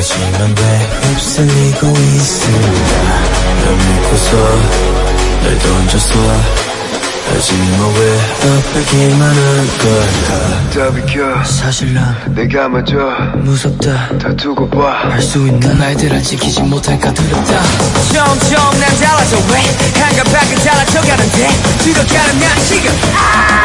하지만 왜 휩쓸리고 있을까 널 믿고서 날 던졌어 하지만 왜 아프기만 할 걸까? 다 비켜. 사실 난 내가 먼저 무섭다. 다 두고 봐. 할수 있는 말들은 지키지 못할까 두렵다. 점점 난 달라져 왜 한가닥은 달라져가는데? 들어가는 난 지금. 아!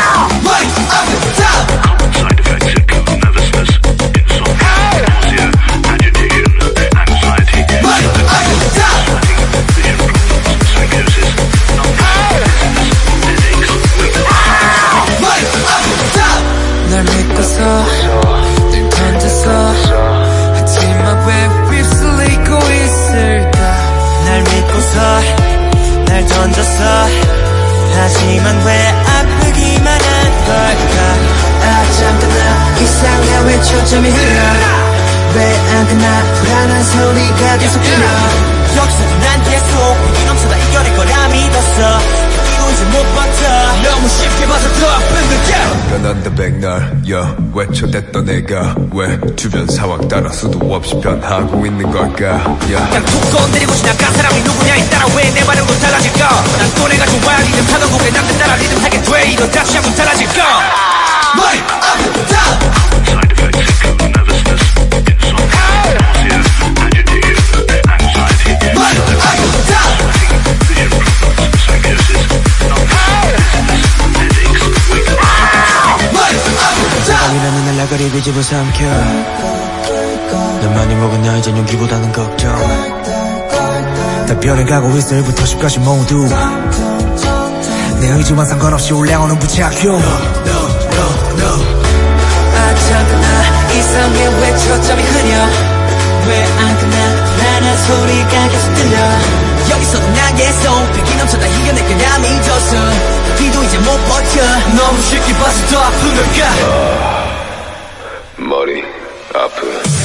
하지만 왜 아프기만 한 걸까? 아 잠깐 나 이상해 왜 초점이 흐려? 왜안 끝나? 불안한 소리가 계속 들려. 여기서도 난 계속 위기 넘쳐다 이겨낼 거라 믿었어. 이기고 이제 못 버텨. 너무 쉽게 봐서 더 아픈 느껴 변한다 백날 야 외쳐댔던 내가 왜 주변 상황 따라 수도 없이 변하고 있는 걸까? 야. 그냥 툭 건드리고 지나간 사람이 누구냐에 따라 왜 내 반응도 달라질까? 난 또 내가 좋아 리듬 타던 곡 나가리 비집어 삼켜. 난 많이 먹은 나의 전용기보다는 걱정. 다 변해가고 있어 1부터 10까지 모두. 내 의지와 상관없이 올라오는 부작용 아 잠깐 나 이상해. 왜 초점이 흐려? 왜 안 끝나 나는 소리가 계속 들려? 여기서도 난 계속 백이 넘쳐다 이겨낼 거라 믿었어 비도 이제 못 버텨 up.